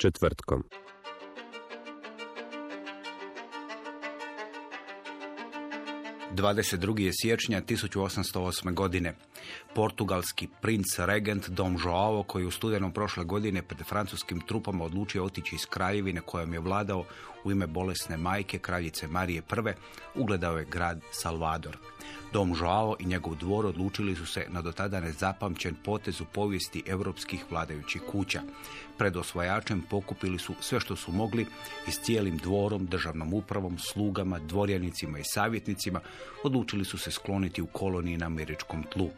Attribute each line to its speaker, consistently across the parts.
Speaker 1: Četvrtkom.
Speaker 2: Dvadeset je siječnja 1808. godine. Portugalski princ regent Dom Joao, koji u studenom prošle godine pred francuskim trupama odlučio otići iz kraljevine kojom je vladao u ime bolesne majke kraljice Marije I, ugledao je grad Salvador. Dom Joao i njegov dvor odlučili su se na dotada nezapamćen potez u povijesti europskih vladajućih kuća. Pred osvajačem pokupili su sve što su mogli i s cijelim dvorom, državnom upravom, slugama, dvorjanicima i savjetnicima odlučili su se skloniti u koloniji na američkom tlu.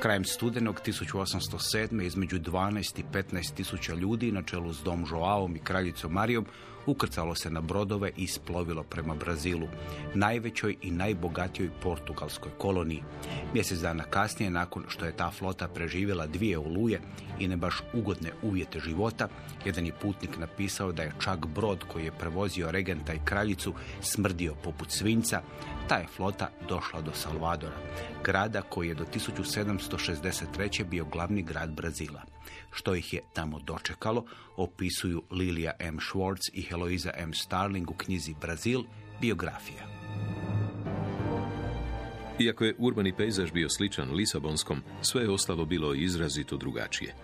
Speaker 2: Krajem studenog 1807. između 12 i 15 tisuća ljudi na čelu s Dom Joaom i kraljicom Marijom ukrcalo se na brodove i isplovilo prema Brazilu, najvećoj i najbogatijoj portugalskoj koloniji. Mjesec dana kasnije, nakon što je ta flota preživjela dvije oluje i ne baš ugodne uvjete života, jedan je putnik napisao da je čak brod koji je prevozio regenta i kraljicu smrdio poput svinca, ta je flota došla do Salvadora, grada koji je do 1763. bio glavni grad Brazila. Što ih je tamo dočekalo, opisuju Lilija M. Schwartz i Heloiza M. Starling u knjizi Brazil, biografija.
Speaker 3: Iako je urbani pejzaž bio sličan Lisabonskom, sve je ostalo bilo izrazito drugačije.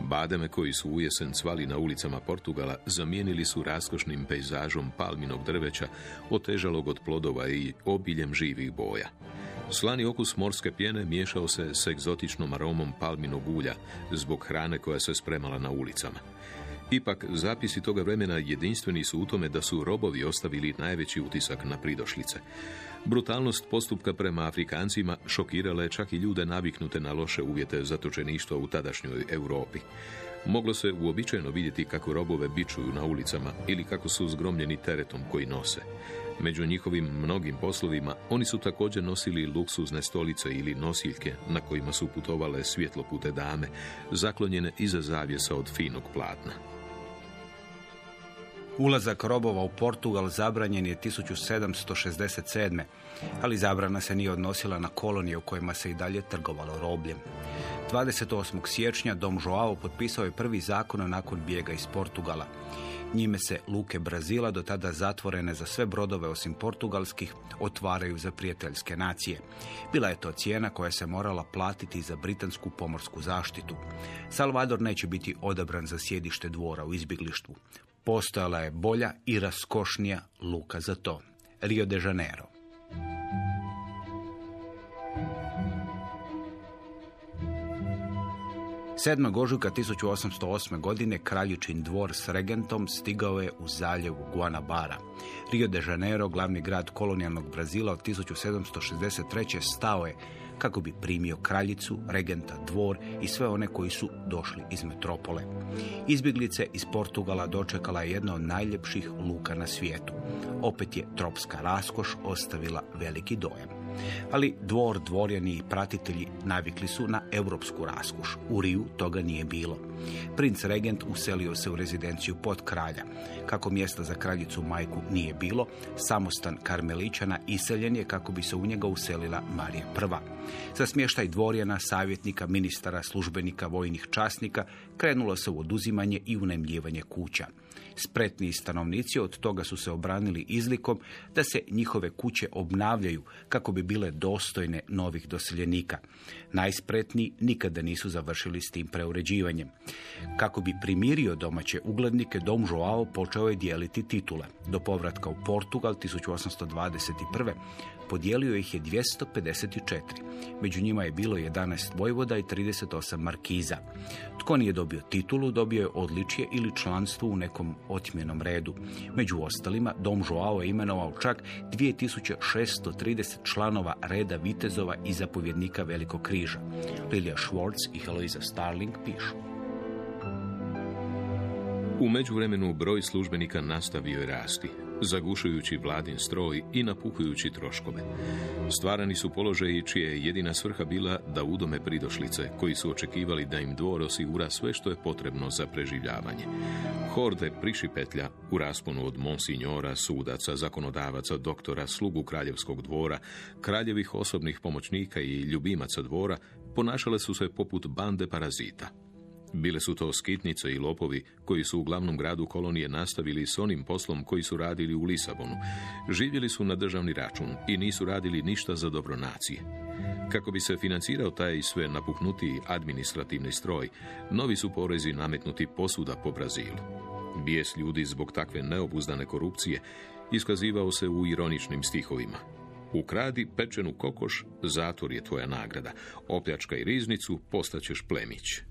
Speaker 3: Bademe koji su u jesen cvali na ulicama Portugala zamijenili su raskošnim pejzažom palminog drveća, otežalog od plodova i obiljem živih boja. Slani okus morske pjene miješao se s egzotičnom aromom palminog ulja zbog hrane koja se spremala na ulicama. Ipak, zapisi toga vremena jedinstveni su u tome da su robovi ostavili najveći utisak na pridošlice. Brutalnost postupka prema Afrikancima šokirala je čak i ljude naviknute na loše uvjete zatočeništva u tadašnjoj Europi. Moglo se uobičajeno vidjeti kako robove bičuju na ulicama ili kako su zgromljeni teretom koji nose. Među njihovim mnogim poslovima oni su također nosili luksuzne stolice ili nosiljke na kojima su putovale svjetlopute dame, zaklonjene iza zavjesa od finog platna.
Speaker 2: Ulazak robova u Portugal zabranjen je 1767. ali zabrana se nije odnosila na kolonije u kojima se i dalje trgovalo robljem. 28. siječnja Dom Joao potpisao je prvi zakon nakon bijega iz Portugala. Njime se luke Brazila, do tada zatvorene za sve brodove osim portugalskih, otvaraju za prijateljske nacije. Bila je to cijena koja se morala platiti za britansku pomorsku zaštitu. Salvador neće biti odabran za sjedište dvora u izbjeglištvu. Postojala je bolja i raskošnija luka za to. Rio de Janeiro. Sedmog ožujka 1808. godine kraljičin dvor s regentom stigao je u zaljevu Guanabara. Rio de Janeiro, glavni grad kolonijalnog Brazila od 1763. stao je kako bi primio kraljicu, regenta, dvor i sve one koji su došli iz metropole. Izbjeglice iz Portugala dočekala je jedna od najljepših luka na svijetu. Opet je tropska raskoš ostavila veliki dojam. Ali dvor, dvorjani i pratitelji navikli su na europsku raskuš. U Riju toga nije bilo. Princ regent uselio se u rezidenciju pod kralja. Kako mjesta za kraljicu majku nije bilo, samostan Karmeličana iseljen je kako bi se u njega uselila Marija I. Za smještaj dvorjana, savjetnika, ministara, službenika, vojnih časnika krenulo se u oduzimanje i unemljivanje kuća. Spretniji stanovnici od toga su se obranili izlikom da se njihove kuće obnavljaju kako bi bile dostojne novih doseljenika. Najspretniji nikada nisu završili s tim preuređivanjem. Kako bi primirio domaće uglednike, Dom Joao počeo je dijeliti titule. Do povratka u Portugal 1821 podijelio ih je 254. Među njima je bilo 11 vojvoda i 38 markiza. Tko nije dobio titulu, dobio je odličje ili članstvo u nekom otmjenom redu. Među ostalima, Dom Joao je imenovao čak 2630 članova reda vitezova i zapovjednika Velikog križa. Lilia Schwartz i Heloisa Starling pišu.
Speaker 3: U međuvremenu broj službenika nastavio je rasti zagušujući vladin stroj i napuhujući troškove. Stvarani su položaji čije je jedina svrha bila da udome pridošlice, koji su očekivali da im dvor osigura sve što je potrebno za preživljavanje. Horde prišipetlja u rasponu od monsinjora, sudaca, zakonodavaca, doktora, slugu kraljevskog dvora, kraljevih osobnih pomoćnika i ljubimaca dvora ponašale su se poput bande parazita – Bile su to skitnice i lopovi koji su u glavnom gradu kolonije nastavili s onim poslom koji su radili u Lisabonu. Živjeli su na državni račun i nisu radili ništa za dobro nacije. Kako bi se financirao taj sve napuhnutiji administrativni stroj, novi su porezi nametnuti posuda po Brazilu. Bijes ljudi zbog takve neobuzdane korupcije iskazivao se u ironičnim stihovima. Ukradi pečenu kokoš, zatvor je tvoja nagrada. Opljačkaj riznicu, postaćeš plemić.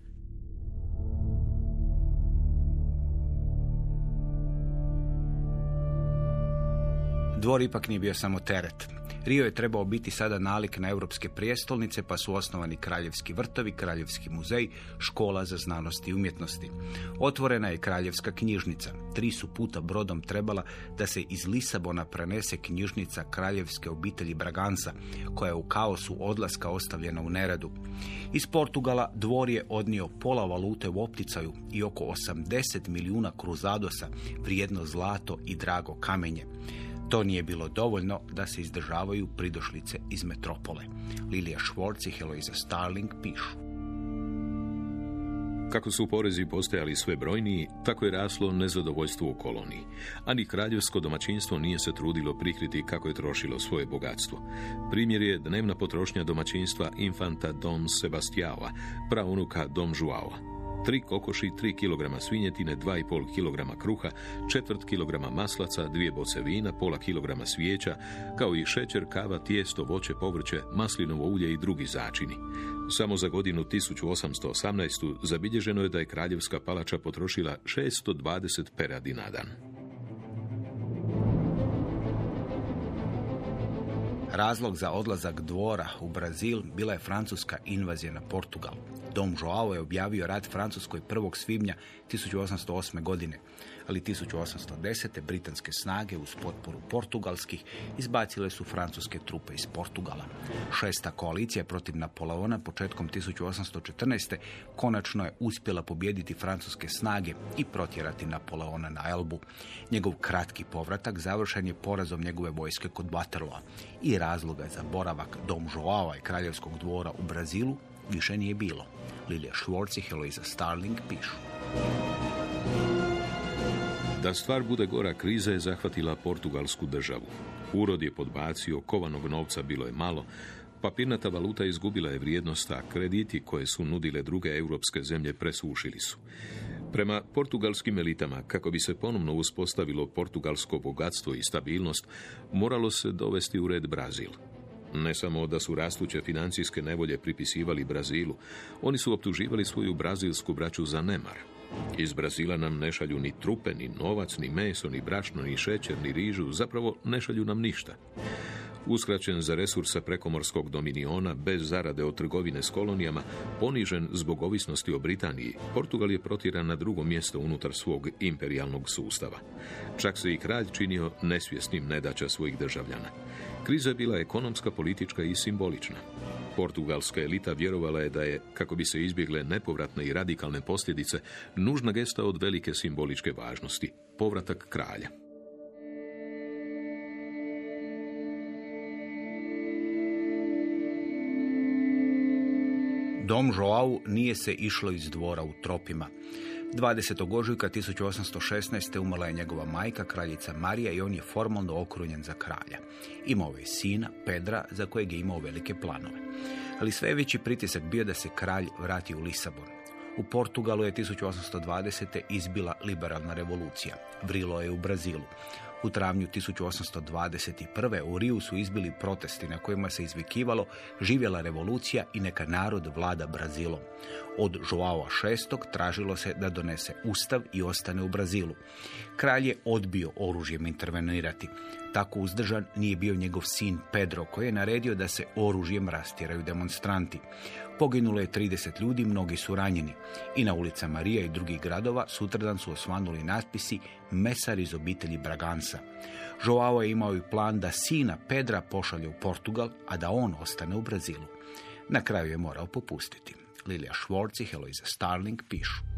Speaker 2: Dvor ipak nije bio samo teret. Rio je trebao biti sada nalik na europske prijestolnice, pa su osnovani kraljevski vrtovi, kraljevski muzej, škola za znanost i umjetnosti. Otvorena je kraljevska knjižnica. Tri su puta brodom trebala da se iz Lisabona prenese knjižnica kraljevske obitelji Bragansa, koja je u kaosu odlaska ostavljena u neredu. Iz Portugala dvor je odnio pola valute u opticaju i oko 80 milijuna kruzadosa, vrijedno zlato i drago kamenje. To nije bilo dovoljno da se izdržavaju pridošlice iz metropole. Lilija Švorc i Heloiza Starling pišu.
Speaker 3: Kako su porezi postajali sve brojniji, tako je raslo nezadovoljstvo u koloniji. A kraljevsko domaćinstvo nije se trudilo prikriti kako je trošilo svoje bogatstvo. Primjer je dnevna potrošnja domaćinstva infanta Dom Sebastiava, praunuka Dom Joao. 3 kokoši, 3 kg svinjetine, 2,5 kg kruha, četvrt kg maslaca, dvije boce vina, pola kilograma svijeća, kao i šećer, kava, tijesto, voće, povrće, maslinovo ulje i drugi začini. Samo za godinu 1818. zabilježeno je da je kraljevska palača potrošila 620 peradi na dan.
Speaker 2: Razlog za odlazak dvora u Brazil bila je francuska invazija na Portugal. Dom Joao je objavio rat Francuskoj 1. svibnja 1808. godine, ali 1810. britanske snage uz potporu portugalskih izbacile su francuske trupe iz Portugala. Šesta koalicija protiv Napoleona početkom 1814. konačno je uspjela pobijediti francuske snage i protjerati Napoleona na Elbu. Njegov kratki povratak završen je porazom njegove vojske kod Waterloo i razloga za boravak Dom Joao i kraljevskog dvora u Brazilu više nije bilo. Lilija Schwartz i Heloisa Starling pišu.
Speaker 3: Da stvar bude gora, kriza je zahvatila portugalsku državu. Urod je podbacio, kovanog novca bilo je malo, papirnata valuta izgubila je vrijednost, a krediti koje su nudile druge europske zemlje presušili su. Prema portugalskim elitama, kako bi se ponovno uspostavilo portugalsko bogatstvo i stabilnost, moralo se dovesti u red Brazil. Ne samo da su rastuće financijske nevolje pripisivali Brazilu, oni su optuživali svoju brazilsku braću za nemar. Iz Brazila nam ne šalju ni trupe, ni novac, ni meso, ni brašno, ni šećer, ni rižu, zapravo ne šalju nam ništa. Uskraćen za resursa prekomorskog dominiona, bez zarade od trgovine s kolonijama, ponižen zbog ovisnosti o Britaniji, Portugal je protiran na drugo mjesto unutar svog imperijalnog sustava. Čak se i kralj činio nesvjesnim nedaća svojih državljana. Kriza je bila ekonomska, politička i simbolična. Portugalska elita vjerovala je da je, kako bi se izbjegle nepovratne i radikalne posljedice, nužna gesta od velike simboličke važnosti, povratak kralja.
Speaker 2: Dom Joao nije se išlo iz dvora u tropima. 20. ožujka 1816. umrla je njegova majka, kraljica Marija, i on je formalno okrunjen za kralja. Imao je sina, Pedra, za kojeg je imao velike planove. Ali sve veći pritisak bio da se kralj vrati u Lisabon. U Portugalu je 1820. izbila liberalna revolucija. Vrilo je u Brazilu. U travnju 1821. u Riju su izbili protesti na kojima se izvikivalo živjela revolucija i neka narod vlada Brazilom. Od Joao VI. tražilo se da donese ustav i ostane u Brazilu. Kralj je odbio oružjem intervenirati. Tako uzdržan nije bio njegov sin Pedro koji je naredio da se oružjem rastjeraju demonstranti. Poginulo je 30 ljudi, mnogi su ranjeni. I na ulica Marija i drugih gradova sutradan su osvanuli natpisi Mesar iz obitelji Bragansa. Joao je imao i plan da sina Pedra pošalje u Portugal, a da on ostane u Brazilu. Na kraju je morao popustiti. Lilija Švorc i Heloiza Starling pišu.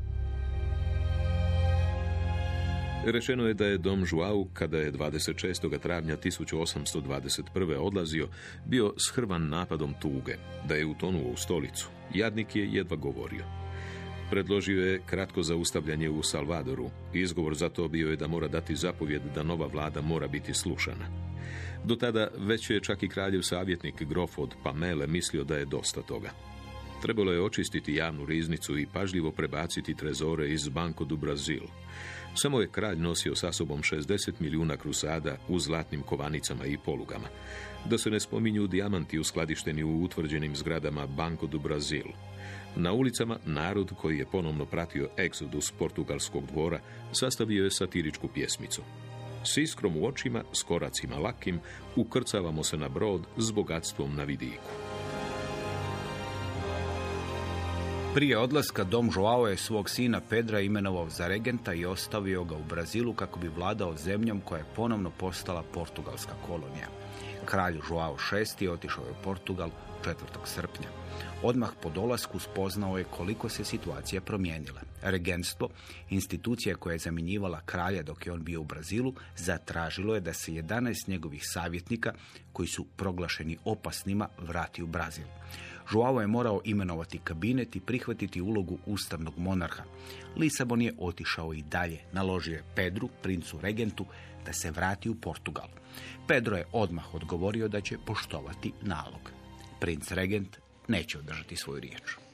Speaker 3: Rečeno je da je dom Žuau, kada je 26. travnja 1821. odlazio, bio shrvan napadom tuge, da je utonuo u stolicu. Jadnik je jedva govorio. Predložio je kratko zaustavljanje u Salvadoru. Izgovor za to bio je da mora dati zapovjed da nova vlada mora biti slušana. Do tada već je čak i kraljev savjetnik grof od Pamele mislio da je dosta toga. Trebalo je očistiti javnu riznicu i pažljivo prebaciti trezore iz Banco do Brazil. Samo je kralj nosio sa sobom 60 milijuna krusada u zlatnim kovanicama i polugama. Da se ne spominju dijamanti uskladišteni u utvrđenim zgradama Banco do Brazil. Na ulicama narod koji je ponovno pratio egzodus portugalskog dvora sastavio je satiričku pjesmicu. S iskrom u očima, s koracima lakim, ukrcavamo se na brod s bogatstvom na vidiku.
Speaker 2: Prije odlaska Dom Joao je svog sina Pedra imenovao za regenta i ostavio ga u Brazilu kako bi vladao zemljom koja je ponovno postala portugalska kolonija. Kralj Joao VI je otišao u Portugal 4. srpnja. Odmah po dolasku spoznao je koliko se situacija promijenila. Regentstvo, institucija koja je zamjenjivala kralja dok je on bio u Brazilu, zatražilo je da se 11 njegovih savjetnika, koji su proglašeni opasnima, vrati u Brazil. Joao je morao imenovati kabinet i prihvatiti ulogu ustavnog monarha. Lisabon je otišao i dalje. Naložio je Pedru, princu regentu, da se vrati u Portugal. Pedro je odmah odgovorio da će poštovati nalog. Princ regent neće održati svoju riječ.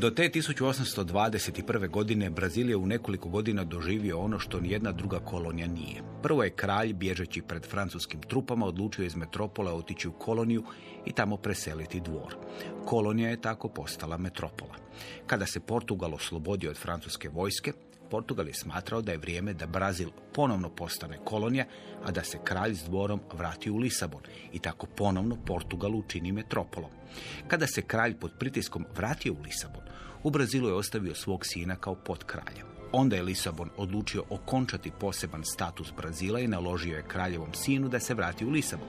Speaker 2: Do te 1821. godine Brazil je u nekoliko godina doživio ono što nijedna druga kolonija nije. Prvo je kralj, bježeći pred francuskim trupama, odlučio iz metropola otići u koloniju i tamo preseliti dvor. Kolonija je tako postala metropola. Kada se Portugal oslobodio od francuske vojske, Portugal je smatrao da je vrijeme da Brazil ponovno postane kolonija, a da se kralj s dvorom vrati u Lisabon i tako ponovno Portugal učini metropolom. Kada se kralj pod pritiskom vratio u Lisabon, u Brazilu je ostavio svog sina kao potkralja. Onda je Lisabon odlučio okončati poseban status Brazila i naložio je kraljevom sinu da se vrati u Lisabon.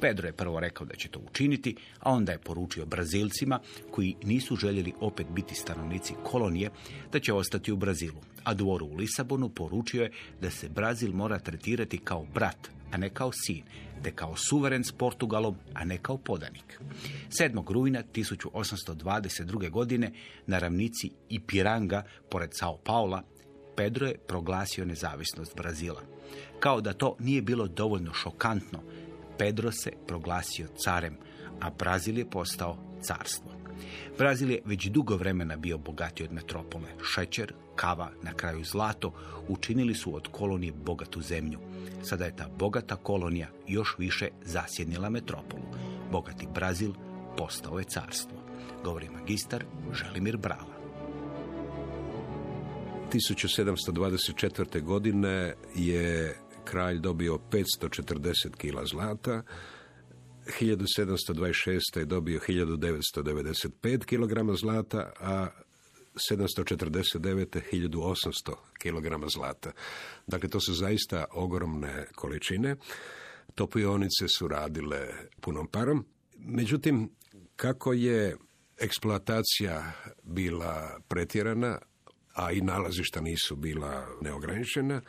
Speaker 2: Pedro je prvo rekao da će to učiniti, a onda je poručio Brazilcima, koji nisu željeli opet biti stanovnici kolonije, da će ostati u Brazilu. A dvoru u Lisabonu poručio je da se Brazil mora tretirati kao brat, a ne kao sin, te kao suveren s Portugalom, a ne kao podanik. 7. rujna 1822. godine na ravnici Ipiranga, pored Sao Paula, Pedro je proglasio nezavisnost Brazila. Kao da to nije bilo dovoljno šokantno, Pedro se proglasio carem, a Brazil je postao carstvo. Brazil je već dugo vremena bio bogatiji od metropole. Šećer, kava, na kraju zlato učinili su od kolonije bogatu zemlju. Sada je ta bogata kolonija još više zasjednila metropolu. Bogati Brazil postao je carstvo. Govori magistar Želimir Brala.
Speaker 4: 1724. godine je kralj dobio 540 kila zlata, 1726. je dobio 1995 kg zlata, a 749. 1800 kg zlata. Dakle, to su zaista ogromne količine. Topionice su radile punom parom. Međutim, kako je eksploatacija bila pretjerana, a i nalazišta nisu bila neograničena,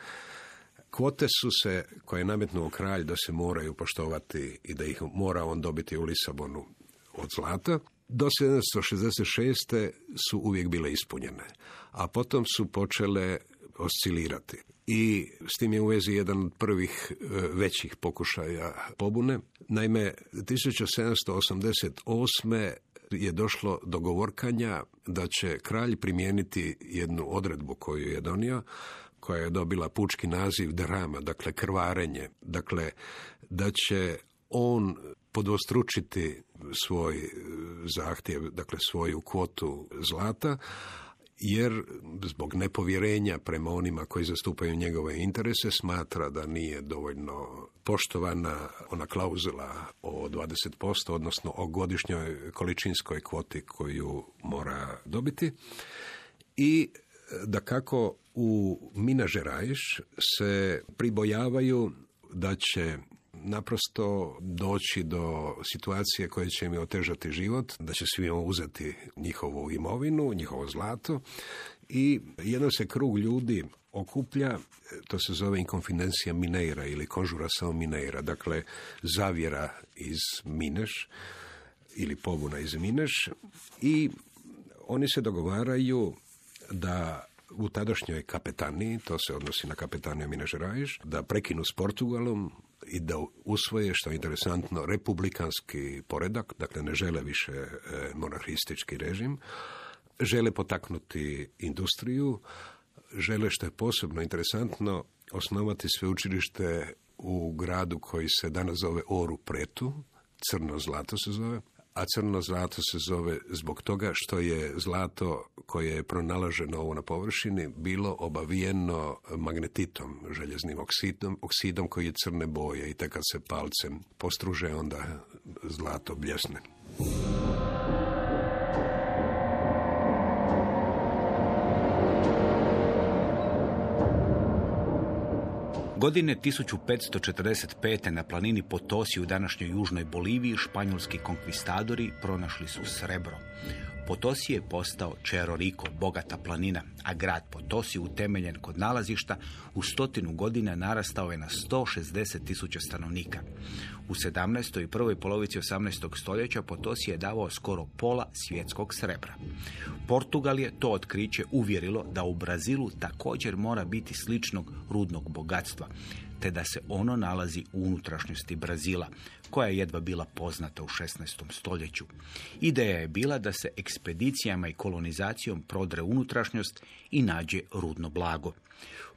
Speaker 4: Kvote su se, koje je nametnuo kralj da se moraju poštovati i da ih mora on dobiti u Lisabonu od zlata. Do 766. su uvijek bile ispunjene, a potom su počele oscilirati. I s tim je u vezi jedan od prvih e, većih pokušaja pobune. Naime, 1788. je došlo do govorkanja da će kralj primijeniti jednu odredbu koju je donio, koja je dobila pučki naziv drama, dakle krvarenje. Dakle, da će on podvostručiti svoj e, zahtjev, dakle svoju kvotu zlata, jer zbog nepovjerenja prema onima koji zastupaju njegove interese smatra da nije dovoljno poštovana ona klauzula o 20%, odnosno o godišnjoj količinskoj kvoti koju mora dobiti. I da kako u Mina Žerajiš se pribojavaju da će naprosto doći do situacije koje će im otežati život, da će svima uzeti njihovu imovinu, njihovo zlato i jedan se krug ljudi okuplja, to se zove inkonfidencija Mineira ili konžura sao Mineira, dakle zavjera iz Mineš ili pobuna iz Mineš i oni se dogovaraju da u tadašnjoj kapetaniji, to se odnosi na kapetaniju Minežerajiš, da prekinu s Portugalom i da usvoje, što je interesantno, republikanski poredak, dakle ne žele više e, monarhistički režim, žele potaknuti industriju, žele, što je posebno interesantno, osnovati sveučilište u gradu koji se danas zove Oru Pretu, crno zlato se zove, a crno zlato se zove zbog toga što je zlato koje je pronalaženo ovo na površini bilo obavijeno magnetitom, željeznim oksidom, oksidom koji je crne boje i tek kad se palcem postruže onda zlato bljesne.
Speaker 2: Godine 1545. na planini Potosi u današnjoj južnoj Boliviji španjolski konkvistadori pronašli su srebro. Potosi je postao Čeroriko, bogata planina, a grad Potosi utemeljen kod nalazišta u stotinu godina narastao je na 160 tisuća stanovnika. U 17. i prvoj polovici 18. stoljeća Potosi je davao skoro pola svjetskog srebra. Portugal je to otkriće uvjerilo da u Brazilu također mora biti sličnog rudnog bogatstva, te da se ono nalazi u unutrašnjosti Brazila, koja je jedva bila poznata u 16. stoljeću. Ideja je bila da se ekspedicijama i kolonizacijom prodre unutrašnjost i nađe rudno blago.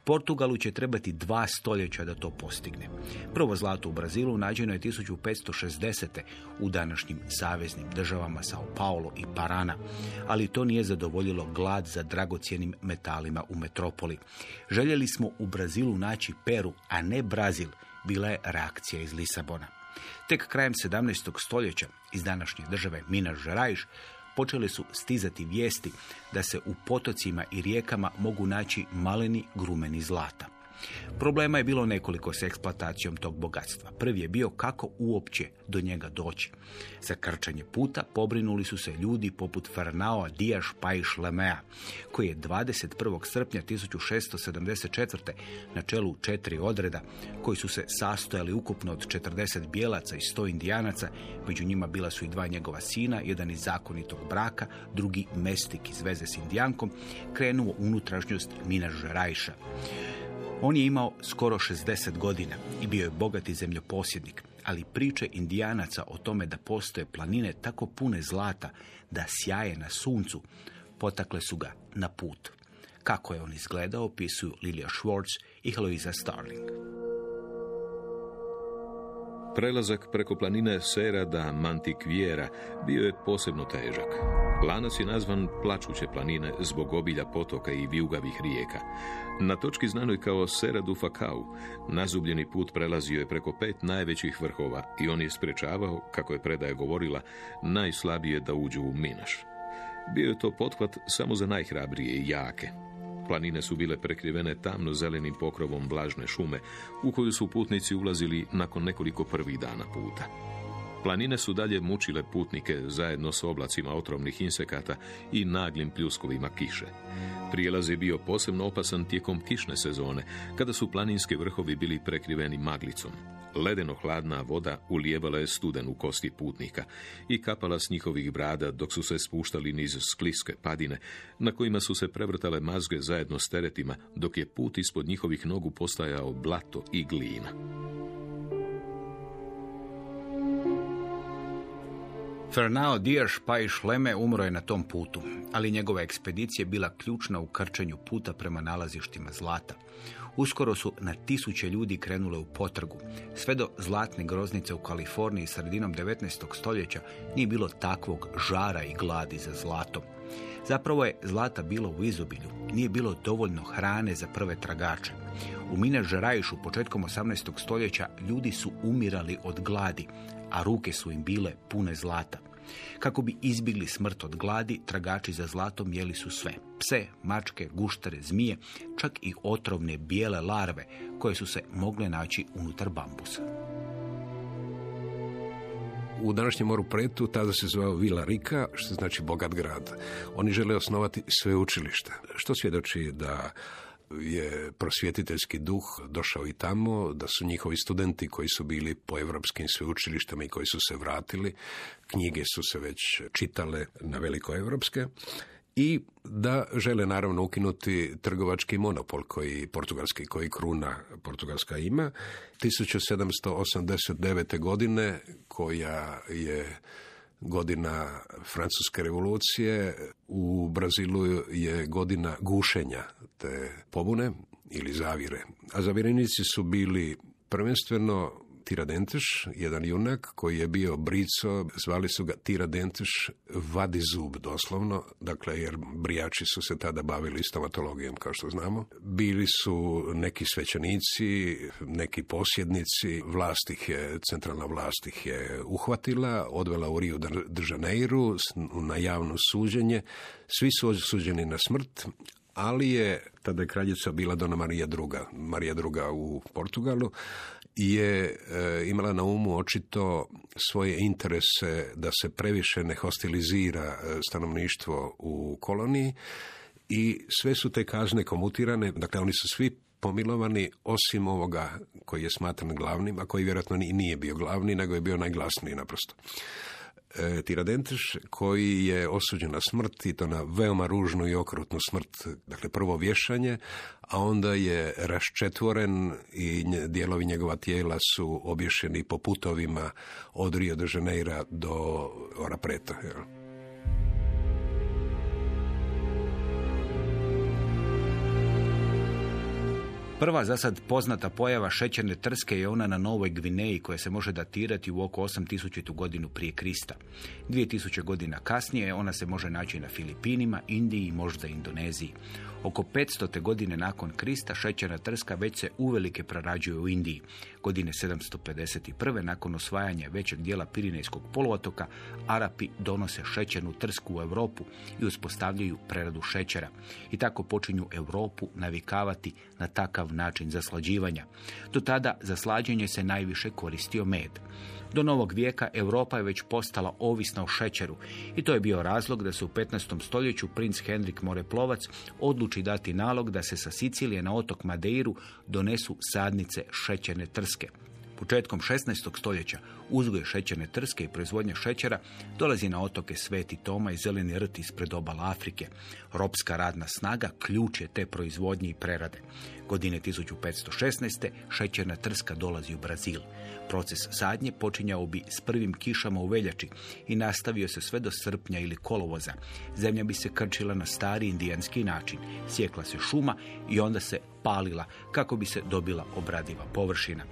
Speaker 2: Portugalu će trebati dva stoljeća da to postigne. Prvo zlato u Brazilu nađeno je 1560. u današnjim saveznim državama Sao Paulo i Parana, ali to nije zadovoljilo glad za dragocjenim metalima u metropoli. Željeli smo u Brazilu naći Peru, a ne Brazil, bila je reakcija iz Lisabona. Tek krajem 17. stoljeća iz današnje države Minas Gerais počele su stizati vijesti da se u potocima i rijekama mogu naći maleni grumeni zlata. Problema je bilo nekoliko s eksploatacijom tog bogatstva. Prvi je bio kako uopće do njega doći. Za krčanje puta pobrinuli su se ljudi poput Fernao Dijaš Paiš Lemea, koji je 21. srpnja 1674. na čelu četiri odreda, koji su se sastojali ukupno od 40 bijelaca i 100 indijanaca, među njima bila su i dva njegova sina, jedan iz zakonitog braka, drugi mestik iz veze s indijankom, krenuo unutrašnjost Mina Žerajša. On je imao skoro 60 godina i bio je bogati zemljoposjednik, ali priče indijanaca o tome da postoje planine tako pune zlata da sjaje na suncu, potakle su ga na put. Kako je on izgledao, opisuju Lilia Schwartz i Heloisa Starling.
Speaker 3: Prelazak preko planine Sera da Mantikvijera bio je posebno težak. Lanac je nazvan plačuće planine zbog obilja potoka i vijugavih rijeka. Na točki znanoj kao Sera du Fakau, nazubljeni put prelazio je preko pet najvećih vrhova i on je sprečavao, kako je predaja govorila, najslabije da uđu u Minaš. Bio je to pothvat samo za najhrabrije i jake. Planine su bile prekrivene tamno zelenim pokrovom vlažne šume, u koju su putnici ulazili nakon nekoliko prvih dana puta. Planine su dalje mučile putnike zajedno s oblacima otrovnih insekata i naglim pljuskovima kiše. Prijelaz je bio posebno opasan tijekom kišne sezone, kada su planinski vrhovi bili prekriveni maglicom. Ledeno hladna voda ulijevala je studen u kosti putnika i kapala s njihovih brada dok su se spuštali niz skliske padine, na kojima su se prevrtale mazge zajedno s teretima, dok je put ispod njihovih nogu postajao blato i glina.
Speaker 2: Fernao Dijaš pa i Šleme umro je na tom putu, ali njegova ekspedicija je bila ključna u krčenju puta prema nalazištima zlata. Uskoro su na tisuće ljudi krenule u potrgu. Sve do zlatne groznice u Kaliforniji sredinom 19. stoljeća nije bilo takvog žara i gladi za zlatom. Zapravo je zlata bilo u izobilju, nije bilo dovoljno hrane za prve tragače. U Mine Žarajišu početkom 18. stoljeća ljudi su umirali od gladi, a ruke su im bile pune zlata. Kako bi izbjegli smrt od gladi, tragači za zlatom jeli su sve. Pse, mačke, guštere, zmije, čak i otrovne bijele larve koje su se mogle naći unutar bambusa.
Speaker 4: U današnjem moru pretu tada se zvao Vila Rika, što znači bogat grad. Oni žele osnovati sveučilište, što svjedoči da je prosvjetiteljski duh došao i tamo, da su njihovi studenti koji su bili po evropskim sveučilištama i koji su se vratili, knjige su se već čitale na veliko evropske, i da žele naravno ukinuti trgovački monopol koji portugalski, koji kruna portugalska ima. 1789. godine koja je godina Francuske revolucije, u Brazilu je godina gušenja te pobune ili zavire. A zavirenici su bili prvenstveno Tiradenteš, jedan junak koji je bio brico, zvali su ga Tiradenteš vadi zub doslovno, dakle jer brijači su se tada bavili stomatologijom kao što znamo. Bili su neki svećanici, neki posjednici, vlast ih je, centralna vlast ih je uhvatila, odvela u Rio de Janeiro na javno suđenje. Svi su osuđeni na smrt, ali je, tada je kraljica bila Dona Marija II, Marija II u Portugalu, je e, imala na umu očito svoje interese da se previše ne hostilizira e, stanovništvo u koloniji i sve su te kazne komutirane, dakle oni su svi pomilovani osim ovoga koji je smatran glavnim, a koji vjerojatno nije bio glavni, nego je bio najglasniji naprosto. E, Tiradenteš koji je osuđen na smrt i to na veoma ružnu i okrutnu smrt. Dakle, prvo vješanje, a onda je raščetvoren i dijelovi njegova tijela su obješeni po putovima od Rio de Janeira do Orapreta. Jel?
Speaker 2: Prva za sad poznata pojava šećerne trske je ona na Novoj Gvineji koja se može datirati u oko 8000. godinu prije Krista. 2000 godina kasnije ona se može naći na Filipinima, Indiji i možda Indoneziji. Oko 500. godine nakon Krista šećerna trska već se uvelike prorađuje u Indiji. Godine 751. nakon osvajanja većeg dijela Pirinejskog poluotoka, Arapi donose šećernu trsku u Europu i uspostavljaju preradu šećera. I tako počinju Europu navikavati na takav način zaslađivanja. Do tada za slađenje se najviše koristio med. Do novog vijeka Europa je već postala ovisna o šećeru i to je bio razlog da se u 15. stoljeću princ Henrik Moreplovac odluči dati nalog da se sa Sicilije na otok Madeiru donesu sadnice šećerne trske. Početkom 16. stoljeća uzgoj šećerne trske i proizvodnja šećera dolazi na otoke Sveti Toma i Zeleni rt ispred obala Afrike. Ropska radna snaga ključ je te proizvodnje i prerade. Godine 1516. šećerna trska dolazi u Brazil. Proces sadnje počinjao bi s prvim kišama u veljači i nastavio se sve do srpnja ili kolovoza. Zemlja bi se krčila na stari indijanski način. Sjekla se šuma i onda se palila kako bi se dobila obradiva površina.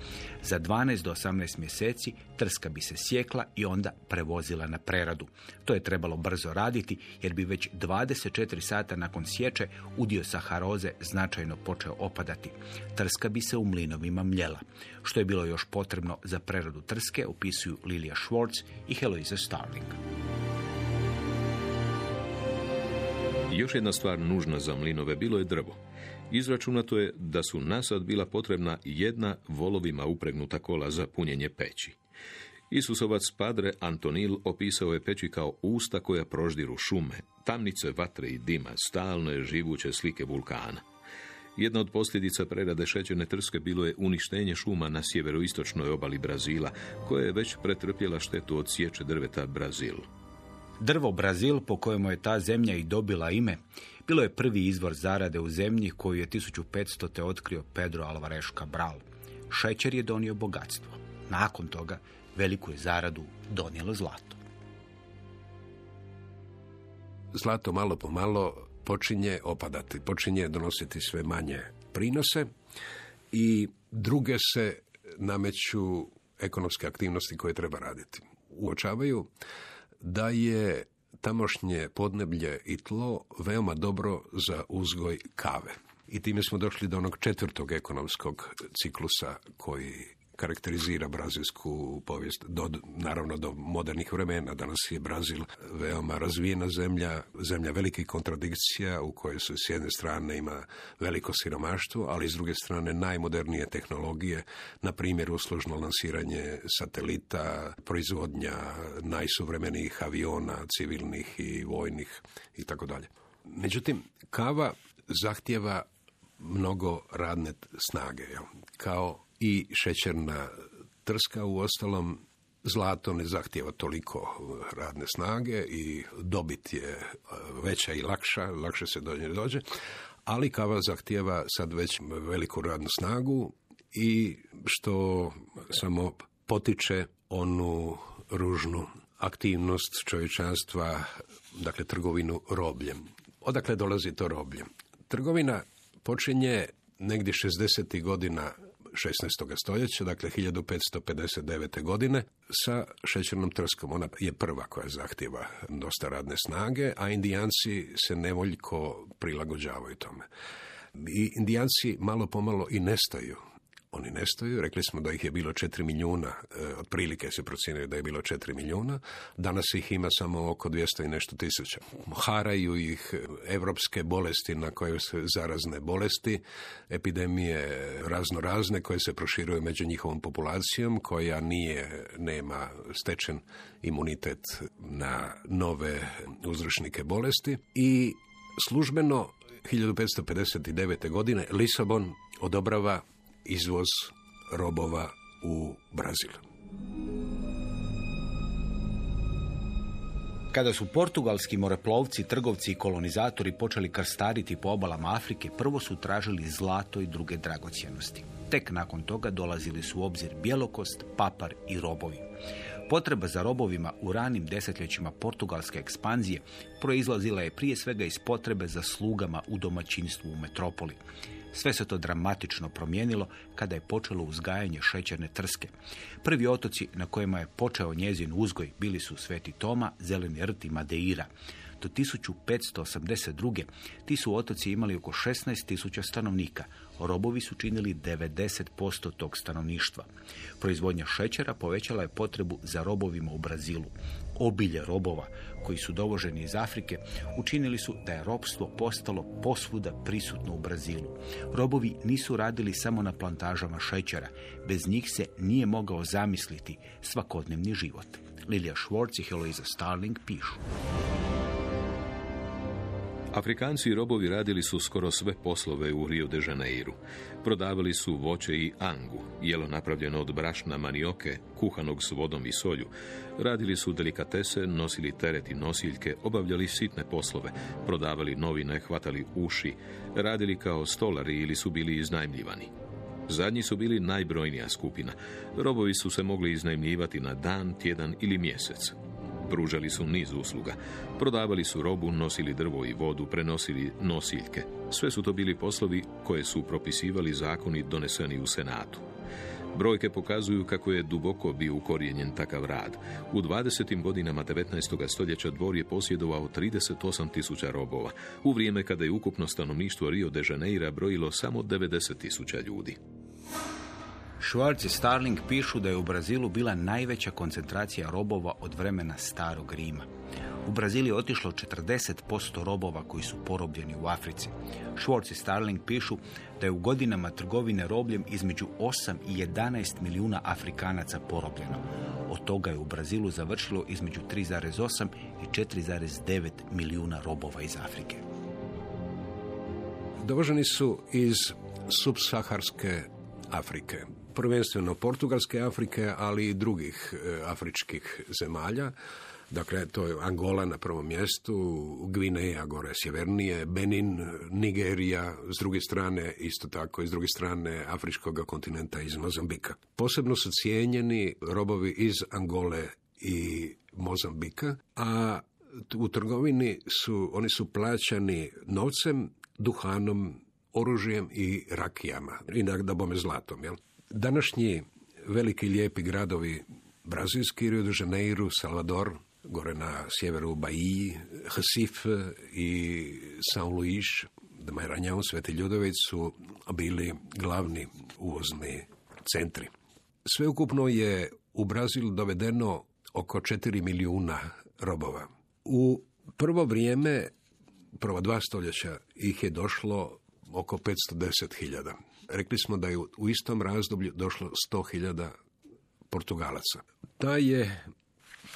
Speaker 2: Za 12 do 18 mjeseci trska bi se sjekla i onda prevozila na preradu. To je trebalo brzo raditi jer bi već 24 sata nakon sječe udio saharoze značajno počeo opadati. Trska bi se u mlinovima mljela. Što je bilo još potrebno za preradu trske opisuju Lilija Schwartz i Heloise Starling.
Speaker 3: Još jedna stvar nužna za mlinove bilo je drvo. Izračunato je da su nasad bila potrebna jedna volovima upregnuta kola za punjenje peći. Isusovac Padre Antonil opisao je peći kao usta koja proždiru šume, tamnice vatre i dima, stalne živuće slike vulkana. Jedna od posljedica prerade šećerne trske bilo je uništenje šuma na sjeveroistočnoj obali Brazila, koja je već pretrpjela štetu od sječe drveta Brazil.
Speaker 2: Drvo Brazil, po kojemu je ta zemlja i dobila ime, bilo je prvi izvor zarade u zemlji koju je 1500. te otkrio Pedro Alvarez Cabral. Šećer je donio bogatstvo. Nakon toga veliku je zaradu donijelo zlato.
Speaker 4: Zlato malo po malo počinje opadati, počinje donositi sve manje prinose i druge se nameću ekonomske aktivnosti koje treba raditi. Uočavaju da je tamošnje podneblje i tlo veoma dobro za uzgoj kave. I time smo došli do onog četvrtog ekonomskog ciklusa koji karakterizira brazilsku povijest, do, naravno do modernih vremena. Danas je Brazil veoma razvijena zemlja, zemlja velikih kontradikcija u kojoj se s jedne strane ima veliko siromaštvo, ali s druge strane najmodernije tehnologije, na primjer uslužno lansiranje satelita, proizvodnja najsuvremenijih aviona, civilnih i vojnih i tako dalje. Međutim, kava zahtjeva mnogo radne snage, kao i šećerna trska u ostalom zlato ne zahtjeva toliko radne snage i dobit je e, veća i lakša, lakše se do nje dođe, ali kava zahtjeva sad već veliku radnu snagu i što samo potiče onu ružnu aktivnost čovječanstva, dakle trgovinu robljem. Odakle dolazi to roblje? Trgovina počinje negdje 60. godina 16. stoljeća, dakle 1559. godine, sa šećernom trskom. Ona je prva koja zahtjeva dosta radne snage, a indijanci se nevoljko prilagođavaju tome. I indijanci malo pomalo i nestaju oni nestaju. Rekli smo da ih je bilo 4 milijuna, e, otprilike se procjenjuje da je bilo 4 milijuna. Danas ih ima samo oko 200 i nešto tisuća. Haraju ih evropske bolesti na koje se zarazne bolesti, epidemije razno razne koje se proširuju među njihovom populacijom, koja nije, nema stečen imunitet na nove uzročnike bolesti i službeno 1559. godine Lisabon odobrava izvoz robova u Brazil.
Speaker 2: Kada su portugalski moreplovci, trgovci i kolonizatori počeli krstariti po obalama Afrike, prvo su tražili zlato i druge dragocjenosti. Tek nakon toga dolazili su u obzir bjelokost, papar i robovi. Potreba za robovima u ranim desetljećima portugalske ekspanzije proizlazila je prije svega iz potrebe za slugama u domaćinstvu u metropoli. Sve se to dramatično promijenilo kada je počelo uzgajanje šećerne trske. Prvi otoci na kojima je počeo njezin uzgoj bili su Sveti Toma, Zeleni rt i Madeira. Do 1582. ti su otoci imali oko 16.000 stanovnika. Robovi su činili 90% tog stanovništva. Proizvodnja šećera povećala je potrebu za robovima u Brazilu. Obilje robova koji su dovoženi iz Afrike učinili su da je robstvo postalo posvuda prisutno u Brazilu. Robovi nisu radili samo na plantažama šećera. Bez njih se nije mogao zamisliti svakodnevni život. Lilija Schwartz i Heloisa Starling pišu.
Speaker 3: Afrikanci i robovi radili su skoro sve poslove u Rio de Janeiru. Prodavali su voće i angu, jelo napravljeno od brašna manioke, kuhanog s vodom i solju. Radili su delikatese, nosili teret i nosiljke, obavljali sitne poslove, prodavali novine, hvatali uši, radili kao stolari ili su bili iznajmljivani. Zadnji su bili najbrojnija skupina. Robovi su se mogli iznajmljivati na dan, tjedan ili mjesec. Pružali su niz usluga. Prodavali su robu, nosili drvo i vodu, prenosili nosiljke. Sve su to bili poslovi koje su propisivali zakoni doneseni u Senatu. Brojke pokazuju kako je duboko bio ukorijenjen takav rad. U 20. godinama 19. stoljeća dvor je posjedovao 38 tisuća robova, u vrijeme kada je ukupno stanovništvo Rio de Janeira brojilo samo 90 tisuća ljudi.
Speaker 2: Schwartz i Starling pišu da je u Brazilu bila najveća koncentracija robova od vremena starog Rima. U Brazili je otišlo 40% robova koji su porobljeni u Africi. Schwartz i Starling pišu da je u godinama trgovine robljem između 8 i 11 milijuna Afrikanaca porobljeno. Od toga je u Brazilu završilo između 3,8 i 4,9 milijuna robova iz Afrike.
Speaker 4: Dovoženi su iz subsaharske Afrike. Prvenstveno portugalske Afrike, ali i drugih e, afričkih zemalja. Dakle, to je Angola na prvom mjestu, Gvineja gore sjevernije, Benin, Nigerija, s druge strane, isto tako i s druge strane Afričkog kontinenta iz Mozambika. Posebno su cijenjeni robovi iz Angole i Mozambika, a u trgovini su, oni su plaćani novcem, duhanom, oružjem i rakijama. I da zlatom, jel? Današnji veliki lijepi gradovi Brazilski, Rio de Janeiro, Salvador, gore na sjeveru Bahiji, Hasif i San Luis, da Maranjao, Sveti Ljudović su bili glavni uvozni centri. Sveukupno je u Brazil dovedeno oko 4 milijuna robova. U prvo vrijeme, prvo dva stoljeća, ih je došlo oko 510.000. Rekli smo da je u istom razdoblju došlo 100.000 Portugalaca. Ta je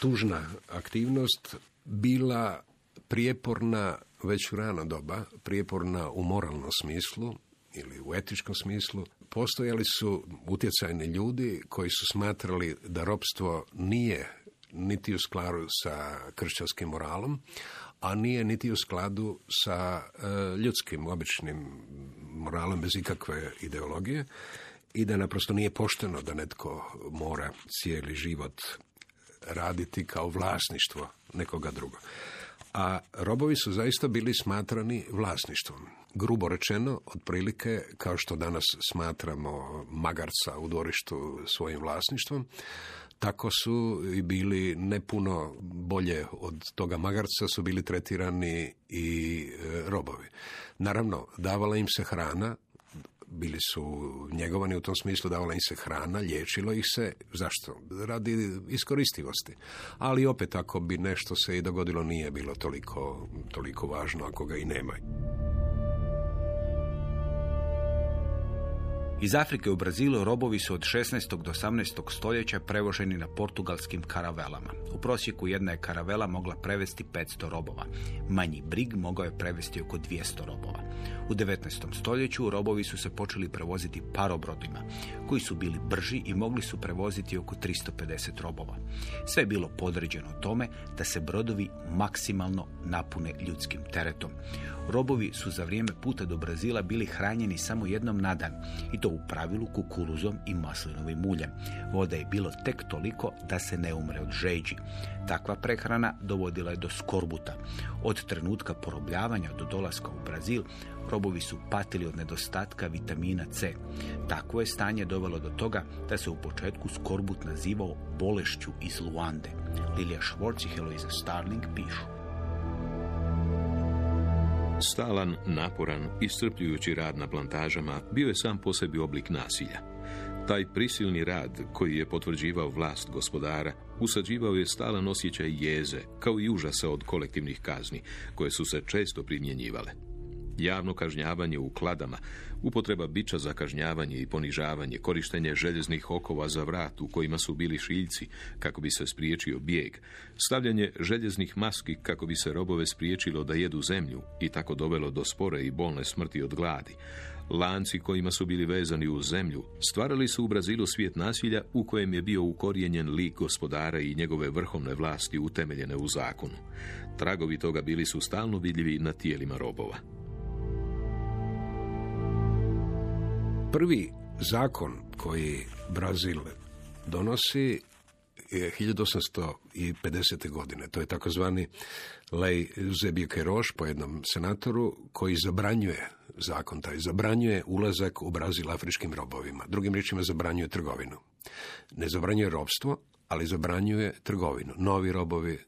Speaker 4: tužna aktivnost bila prijeporna već u rano doba, prijeporna u moralnom smislu ili u etičkom smislu. Postojali su utjecajni ljudi koji su smatrali da ropstvo nije niti u skladu sa kršćanskim moralom, a nije niti u skladu sa e, ljudskim, običnim moralom bez ikakve ideologije i da naprosto nije pošteno da netko mora cijeli život raditi kao vlasništvo nekoga druga. A robovi su zaista bili smatrani vlasništvom. Grubo rečeno, otprilike, kao što danas smatramo magarca u dvorištu svojim vlasništvom, tako su i bili ne puno bolje od toga magarca su bili tretirani i e, robovi. Naravno, davala im se hrana, bili su njegovani u tom smislu, davala im se hrana, liječilo ih se. Zašto? Radi iskoristivosti. Ali opet ako bi nešto se i dogodilo nije bilo toliko, toliko važno ako ga i nema.
Speaker 2: Iz Afrike u Brazilu robovi su od 16. do 18. stoljeća prevoženi na portugalskim karavelama. U prosjeku jedna je karavela mogla prevesti 500 robova. Manji brig mogao je prevesti oko 200 robova. U 19. stoljeću robovi su se počeli prevoziti parobrodima, koji su bili brži i mogli su prevoziti oko 350 robova. Sve je bilo podređeno tome da se brodovi maksimalno napune ljudskim teretom. Robovi su za vrijeme puta do Brazila bili hranjeni samo jednom na dan i to u pravilu kukuruzom i maslinovim uljem. Voda je bilo tek toliko da se ne umre od žeđi. Takva prehrana dovodila je do skorbuta. Od trenutka porobljavanja do dolaska u Brazil robovi su patili od nedostatka vitamina C. Takvo je stanje dovelo do toga da se u početku skorbut nazivao bolešću iz Luande. Lilija Švorc i Heloiza Starling pišu.
Speaker 3: Stalan, naporan, iscrpljujući rad na plantažama bio je sam po sebi oblik nasilja. Taj prisilni rad, koji je potvrđivao vlast gospodara, usađivao je stalan osjećaj jeze, kao i užasa od kolektivnih kazni, koje su se često primjenjivale javno kažnjavanje u kladama, upotreba bića za kažnjavanje i ponižavanje, korištenje željeznih okova za vrat u kojima su bili šiljci kako bi se spriječio bijeg, stavljanje željeznih maski kako bi se robove spriječilo da jedu zemlju i tako dovelo do spore i bolne smrti od gladi, Lanci kojima su bili vezani u zemlju stvarali su u Brazilu svijet nasilja u kojem je bio ukorijenjen lik gospodara i njegove vrhovne vlasti utemeljene u zakonu. Tragovi toga bili su stalno vidljivi na tijelima robova.
Speaker 4: Prvi zakon koji Brazil donosi je 1850. godine. To je takozvani Lej Zebije Keroš po jednom senatoru koji zabranjuje zakon taj, zabranjuje ulazak u Brazil afričkim robovima. Drugim riječima zabranjuje trgovinu. Ne zabranjuje robstvo, ali zabranjuje trgovinu. Novi robovi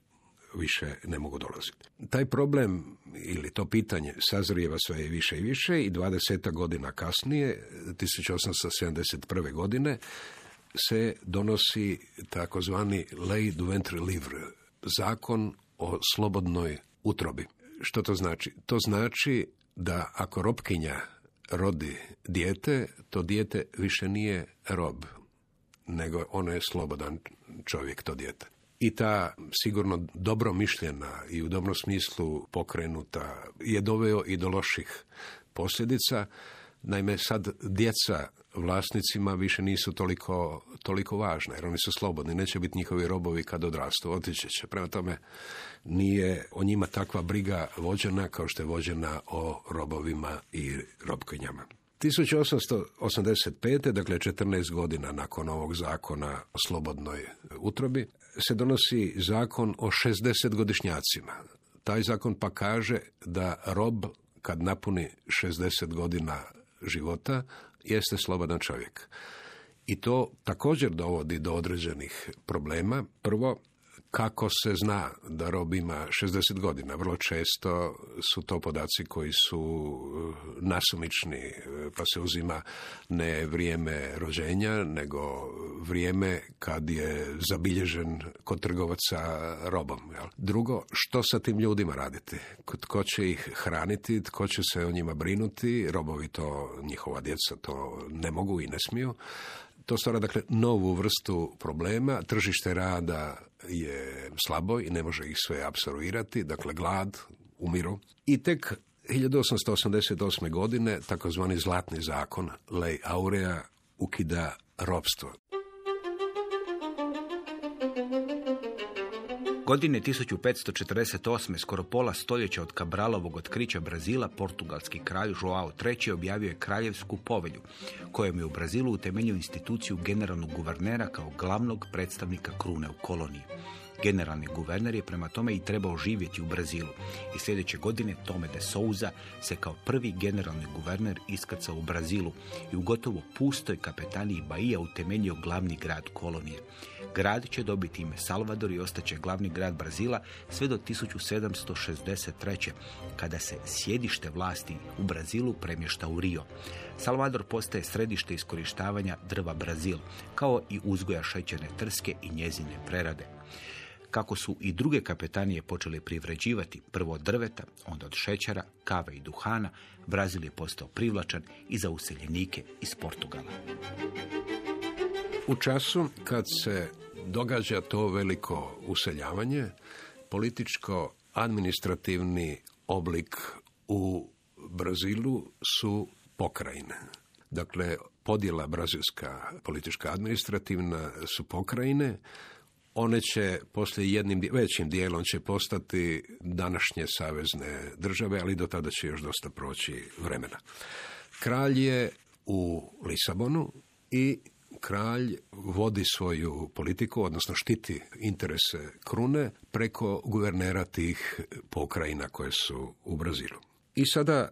Speaker 4: više ne mogu dolaziti. Taj problem ili to pitanje sazrijeva sve više i više i 20 godina kasnije, 1871. godine, se donosi takozvani ley du ventre livre, zakon o slobodnoj utrobi. Što to znači? To znači da ako robkinja rodi dijete, to dijete više nije rob, nego ono je slobodan čovjek, to dijete. I ta sigurno dobro mišljena i u dobrom smislu pokrenuta je doveo i do loših posljedica. Naime, sad djeca vlasnicima više nisu toliko, toliko važna, jer oni su slobodni, neće biti njihovi robovi kad odrastu, otići će. Prema tome, nije o njima takva briga vođena kao što je vođena o robovima i robkinjama. 1885. dakle 14 godina nakon ovog zakona o slobodnoj utrobi, se donosi zakon o 60 godišnjacima. Taj zakon pa kaže da rob kad napuni 60 godina života jeste slobodan čovjek. I to također dovodi do određenih problema. Prvo, kako se zna da rob ima 60 godina? Vrlo često su to podaci koji su eh, nasumični, eh, pa se uzima ne vrijeme rođenja, nego vrijeme kad je zabilježen kod trgovaca robom. Jel? Drugo, što sa tim ljudima raditi? Tko će ih hraniti, tko će se o njima brinuti? Robovi to, njihova djeca to ne mogu i ne smiju. To stvara dakle novu vrstu problema. Tržište rada je slabo i ne može ih sve apsorbirati, dakle glad, umiru. I tek 1888. godine takozvani zlatni zakon Lej Aurea ukida ropstvo.
Speaker 2: Godine 1548. skoro pola stoljeća od Kabralovog otkrića Brazila, portugalski kralj Joao III. objavio je kraljevsku povelju, kojom je u Brazilu utemeljio instituciju generalnog guvernera kao glavnog predstavnika krune u koloniji. Generalni guverner je prema tome i trebao živjeti u Brazilu i sljedeće godine Tome de Souza se kao prvi generalni guverner iskrcao u Brazilu i u gotovo pustoj kapetaniji Bahia utemeljio glavni grad kolonije. Grad će dobiti ime Salvador i ostaće glavni grad Brazila sve do 1763. kada se sjedište vlasti u Brazilu premješta u Rio. Salvador postaje središte iskorištavanja drva Brazil, kao i uzgoja šećerne trske i njezine prerade. Kako su i druge kapetanije počele privređivati, prvo od drveta, onda od šećera, kave i duhana, Brazil je postao privlačan i za useljenike iz Portugala.
Speaker 4: U času kad se događa to veliko useljavanje, političko-administrativni oblik u Brazilu su pokrajine. Dakle, podjela brazilska politička administrativna su pokrajine, one će poslije jednim većim dijelom će postati današnje savezne države, ali do tada će još dosta proći vremena. Kralj je u Lisabonu i kralj vodi svoju politiku, odnosno štiti interese krune preko guvernera tih pokrajina koje su u Brazilu. I sada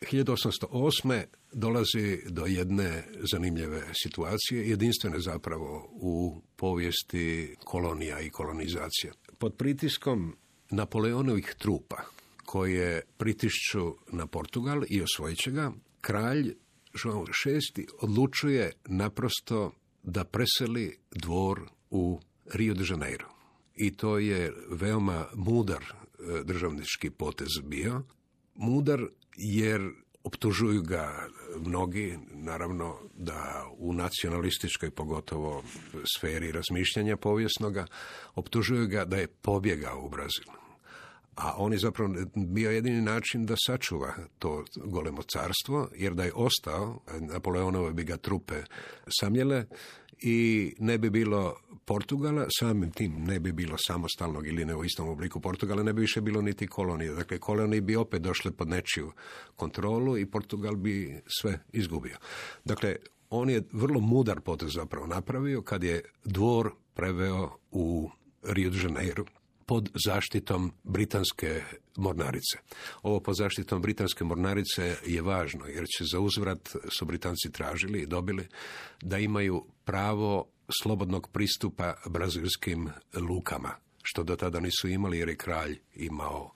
Speaker 4: 1808. dolazi do jedne zanimljive situacije, jedinstvene zapravo u povijesti kolonija i kolonizacije. Pod pritiskom Napoleonovih trupa koje pritišću na Portugal i osvojit će ga, kralj Joao VI odlučuje naprosto da preseli dvor u Rio de Janeiro. I to je veoma mudar e, državnički potez bio. Mudar jer optužuju ga mnogi, naravno da u nacionalističkoj pogotovo sferi razmišljanja povijesnoga, optužuju ga da je pobjegao u Brazil. A on je zapravo bio jedini način da sačuva to golemo carstvo, jer da je ostao, Napoleonove bi ga trupe samljele i ne bi bilo Portugala, samim tim ne bi bilo samostalnog ili ne u istom obliku Portugala, ne bi više bilo niti kolonije. Dakle, kolonije bi opet došle pod nečiju kontrolu i Portugal bi sve izgubio. Dakle, on je vrlo mudar potez zapravo napravio kad je dvor preveo u Rio de Janeiro pod zaštitom britanske mornarice. Ovo pod zaštitom britanske mornarice je važno jer će za uzvrat su Britanci tražili i dobili da imaju pravo slobodnog pristupa brazilskim lukama, što do tada nisu imali jer je kralj imao,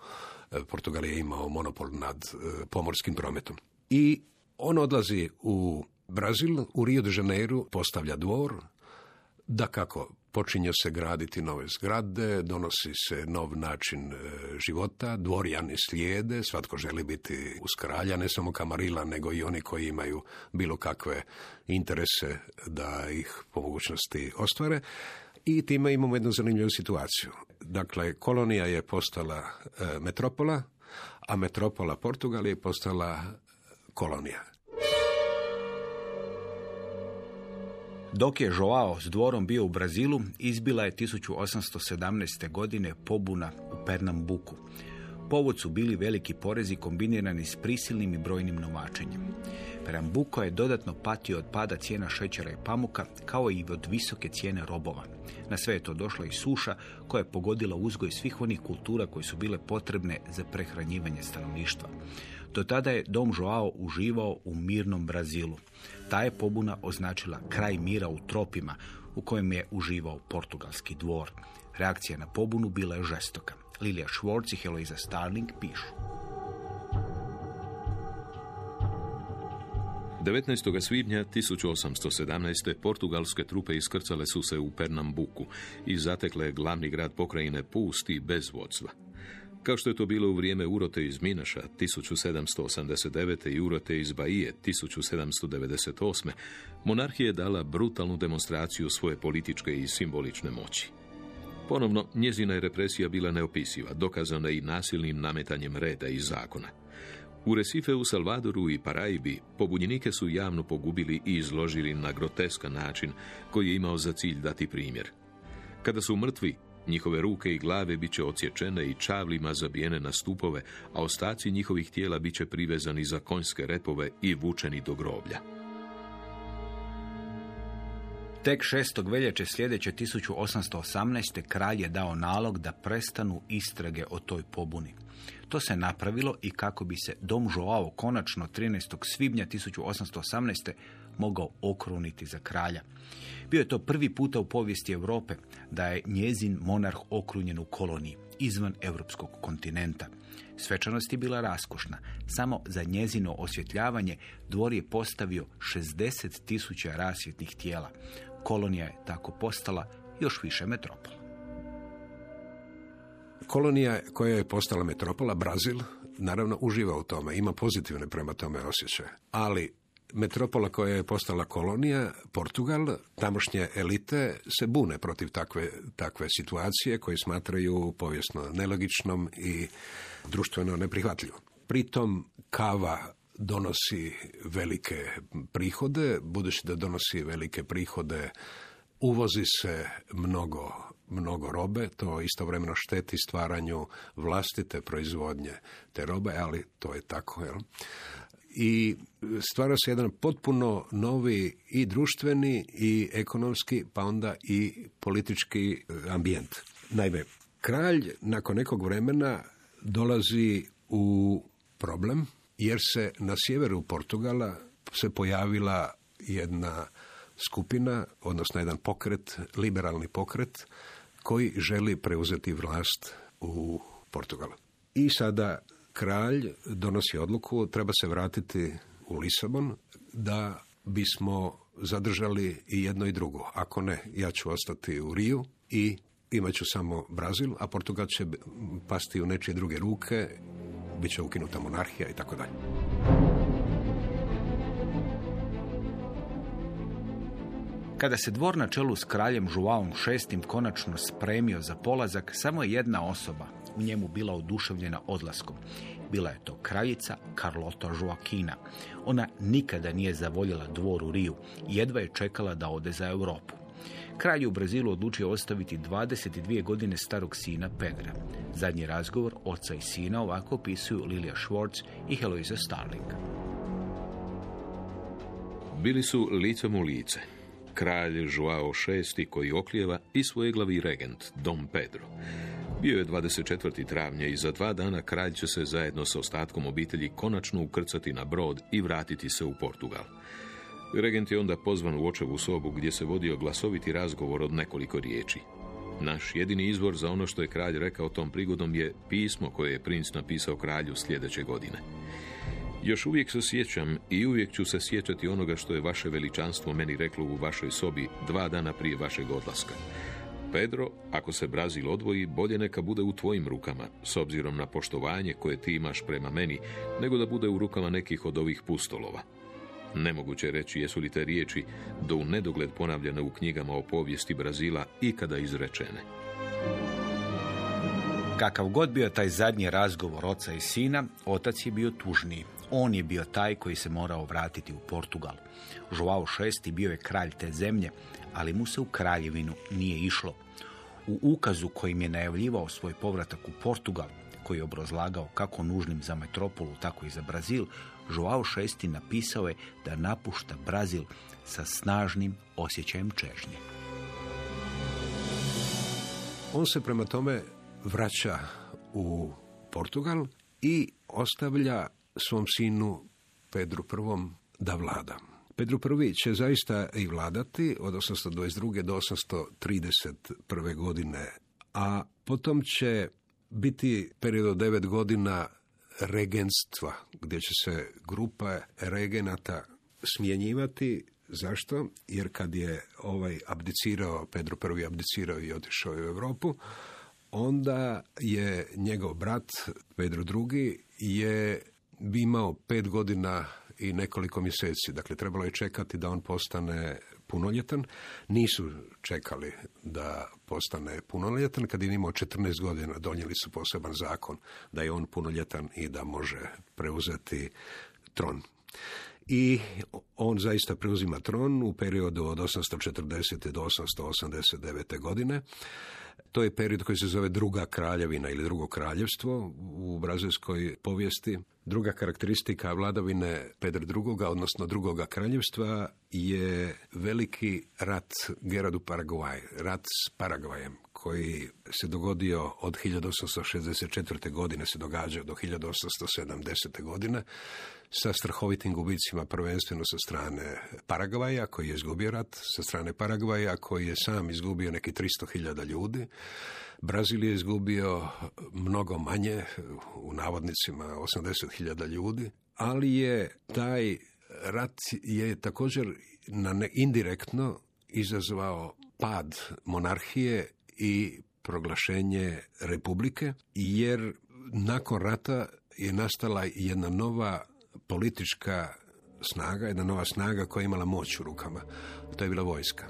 Speaker 4: Portugal je imao monopol nad e, pomorskim prometom. I on odlazi u Brazil, u Rio de Janeiro postavlja dvor, da kako počinje se graditi nove zgrade, donosi se nov način e, života, dvorjani slijede, svatko želi biti uz kralja, ne samo kamarila, nego i oni koji imaju bilo kakve interese da ih po mogućnosti ostvare. I time imamo jednu zanimljivu situaciju. Dakle, kolonija je postala e, metropola, a metropola Portugal je postala kolonija.
Speaker 2: Dok je Joao s dvorom bio u Brazilu, izbila je 1817. godine pobuna u Pernambuku. Povod su bili veliki porezi kombinirani s prisilnim i brojnim novačenjem. Pernambuko je dodatno patio od pada cijena šećera i pamuka, kao i od visoke cijene robova. Na sve je to došla i suša koja je pogodila uzgoj svih onih kultura koje su bile potrebne za prehranjivanje stanovništva. Do tada je Dom Joao uživao u mirnom Brazilu. Ta je pobuna označila kraj mira u tropima u kojem je uživao portugalski dvor. Reakcija na pobunu bila je žestoka. Lilija Schwartz i Heloiza Starling pišu.
Speaker 3: 19. svibnja 1817. portugalske trupe iskrcale su se u Pernambuku i zatekle glavni grad pokrajine pusti bez vodstva. Kao što je to bilo u vrijeme urote iz Minaša 1789. i urote iz Baije 1798. monarhija je dala brutalnu demonstraciju svoje političke i simbolične moći. Ponovno, njezina je represija bila neopisiva, dokazana i nasilnim nametanjem reda i zakona. U Resife u Salvadoru i Paraibi pobunjenike su javno pogubili i izložili na groteskan način koji je imao za cilj dati primjer. Kada su mrtvi, Njihove ruke i glave bit će odsječene i čavlima zabijene na stupove, a ostaci njihovih tijela bit će privezani za konjske repove i vučeni do groblja.
Speaker 2: Tek 6. veljače sljedeće 1818. kralj je dao nalog da prestanu istrage o toj pobuni. To se napravilo i kako bi se Dom Joao konačno 13. svibnja 1818. mogao okruniti za kralja. Bio je to prvi puta u povijesti Europe da je njezin monarh okrunjen u koloniji, izvan europskog kontinenta. Svečanost je bila raskošna. Samo za njezino osvjetljavanje dvor je postavio 60 tisuća rasvjetnih tijela. Kolonija je tako postala još više metropola.
Speaker 4: Kolonija koja je postala metropola, Brazil, naravno uživa u tome, ima pozitivne prema tome osjećaje. Ali metropola koja je postala kolonija, Portugal, tamošnje elite se bune protiv takve, takve situacije koje smatraju povijesno nelogičnom i društveno neprihvatljivom. Pritom kava donosi velike prihode, budući da donosi velike prihode, uvozi se mnogo mnogo robe, to istovremeno šteti stvaranju vlastite proizvodnje te robe, ali to je tako. Jel? I stvara se jedan potpuno novi i društveni i ekonomski, pa onda i politički e, ambijent. Naime, kralj nakon nekog vremena dolazi u problem jer se na sjeveru Portugala se pojavila jedna skupina, odnosno jedan pokret, liberalni pokret, koji želi preuzeti vlast u Portugalu. I sada kralj donosi odluku, treba se vratiti u Lisabon da bismo zadržali i jedno i drugo. Ako ne, ja ću ostati u Riju i imat ću samo Brazil, a Portugal će pasti u nečije druge ruke, bit će ukinuta monarhija i tako dalje.
Speaker 2: Kada se dvor na čelu s kraljem Žuaom VI konačno spremio za polazak, samo je jedna osoba u njemu bila oduševljena odlaskom. Bila je to kraljica Carlota Joaquina. Ona nikada nije zavoljela dvor u Riju i jedva je čekala da ode za Europu. Kralj u Brazilu odlučio ostaviti 22 godine starog sina Pedra. Zadnji razgovor oca i sina ovako opisuju Lilia Schwartz i Heloisa Starling.
Speaker 3: Bili su licem u lice. Kralj Joao VI koji oklijeva i svojeglavi regent Dom Pedro. Bio je 24. travnja i za dva dana kralj će se zajedno sa ostatkom obitelji konačno ukrcati na brod i vratiti se u Portugal. Regent je onda pozvan u očevu sobu gdje se vodio glasoviti razgovor od nekoliko riječi. Naš jedini izvor za ono što je kralj rekao tom prigodom je pismo koje je princ napisao kralju sljedeće godine. Još uvijek se sjećam i uvijek ću se sjećati onoga što je vaše veličanstvo meni reklo u vašoj sobi dva dana prije vašeg odlaska. Pedro, ako se Brazil odvoji, bolje neka bude u tvojim rukama, s obzirom na poštovanje koje ti imaš prema meni, nego da bude u rukama nekih od ovih pustolova. Nemoguće reći jesu li te riječi do u nedogled ponavljane u knjigama o povijesti Brazila ikada izrečene.
Speaker 2: Kakav god bio taj zadnji razgovor oca i sina, otac je bio tužniji. On je bio taj koji se morao vratiti u Portugal. Joao VI bio je kralj te zemlje, ali mu se u kraljevinu nije išlo. U ukazu kojim je najavljivao svoj povratak u Portugal, koji je obrazlagao kako nužnim za metropolu, tako i za Brazil, Joao VI napisao je da napušta Brazil sa snažnim osjećajem čežnje.
Speaker 4: On se prema tome vraća u Portugal i ostavlja svom sinu Pedru I da vlada. Pedro I će zaista i vladati od 822. do 831. godine, a potom će biti period od devet godina regenstva, gdje će se grupa regenata smjenjivati. Zašto? Jer kad je ovaj abdicirao, Pedro I abdicirao i otišao u Europu, onda je njegov brat Pedro II je imao pet godina i nekoliko mjeseci. Dakle, trebalo je čekati da on postane punoljetan. Nisu čekali da postane punoljetan. Kad je imao 14 godina, donijeli su poseban zakon da je on punoljetan i da može preuzeti tron. I on zaista preuzima tron u periodu od 840. do 889. godine. To je period koji se zove druga kraljevina ili drugo kraljevstvo u brazilskoj povijesti. Druga karakteristika vladavine Pedra II. odnosno drugoga kraljevstva je veliki rat Geradu Paraguay, rat s Paragvajem koji se dogodio od 1864. godine se događa do 1870. godine sa strahovitim gubicima prvenstveno sa strane Paragvaja koji je izgubio rat, sa strane Paragvaja koji je sam izgubio neki 300.000 ljudi. Brazil je izgubio mnogo manje, u navodnicima 80.000 ljudi, ali je taj rat je također na indirektno izazvao pad monarhije i proglašenje republike, jer nakon rata je nastala jedna nova politička snaga, jedna nova snaga koja je imala moć u rukama. To je bila vojska.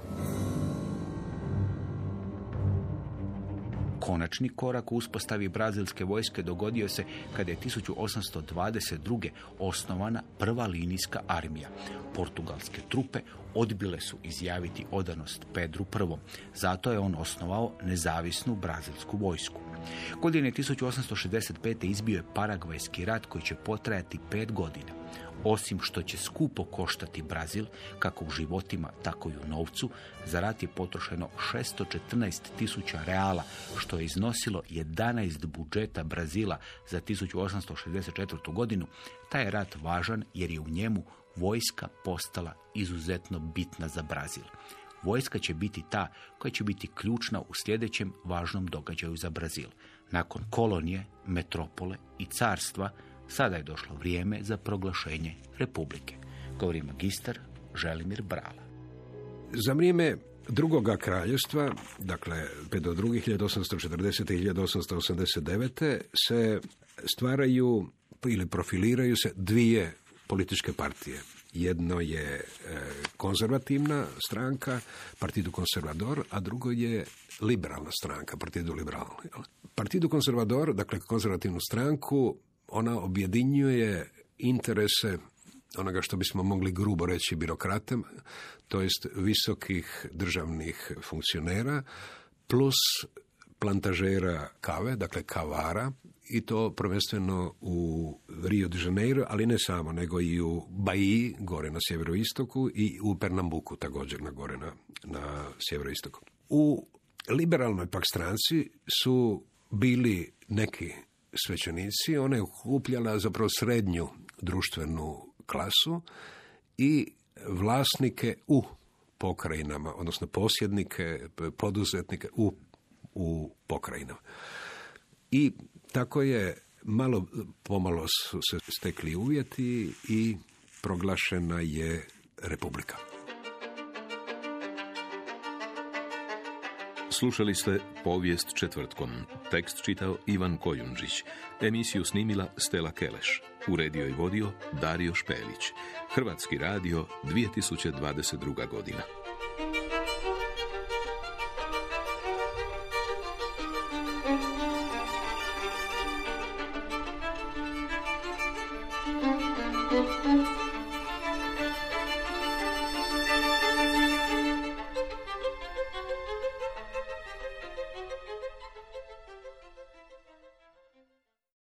Speaker 2: Konačni korak u uspostavi brazilske vojske dogodio se kada je 1822. osnovana prva linijska armija. Portugalske trupe odbile su izjaviti odanost Pedru I. Zato je on osnovao nezavisnu brazilsku vojsku. Godine 1865. izbio je Paragvajski rat koji će potrajati pet godina. Osim što će skupo koštati Brazil, kako u životima, tako i u novcu, za rat je potrošeno 614 tisuća reala, što je iznosilo 11 budžeta Brazila za 1864. godinu. Taj je rat važan jer je u njemu vojska postala izuzetno bitna za Brazil. Vojska će biti ta koja će biti ključna u sljedećem važnom događaju za Brazil. Nakon kolonije, metropole i carstva, Sada je došlo vrijeme za proglašenje republike. Govori magistar Želimir Brala.
Speaker 4: Za vrijeme drugoga kraljevstva, dakle do drugih 1840. i 1889. se stvaraju ili profiliraju se dvije političke partije. Jedno je e, konzervativna stranka, Partidu Konservador, a drugo je liberalna stranka, Partidu Liberal. Partidu Konservador, dakle konzervativnu stranku, ona objedinjuje interese onoga što bismo mogli grubo reći birokratem, to jest visokih državnih funkcionera, plus plantažera kave, dakle kavara, i to prvenstveno u Rio de Janeiro, ali ne samo, nego i u Baji, gore na sjeveroistoku, i u Pernambuku, također na gore na, na sjeveroistoku. U liberalnoj pak stranci su bili neki svećenici, ona je okupljala zapravo srednju društvenu klasu i vlasnike u pokrajinama, odnosno posjednike, poduzetnike u, u pokrajinama. I tako je malo pomalo su se stekli uvjeti i proglašena je republika.
Speaker 3: Slušali ste Povijest četvrtkom. Tekst čitao Ivan Kojundžić. Emisiju snimila Stela Keleš. Uredio i vodio Dario Špelić. Hrvatski radio 2022. godina.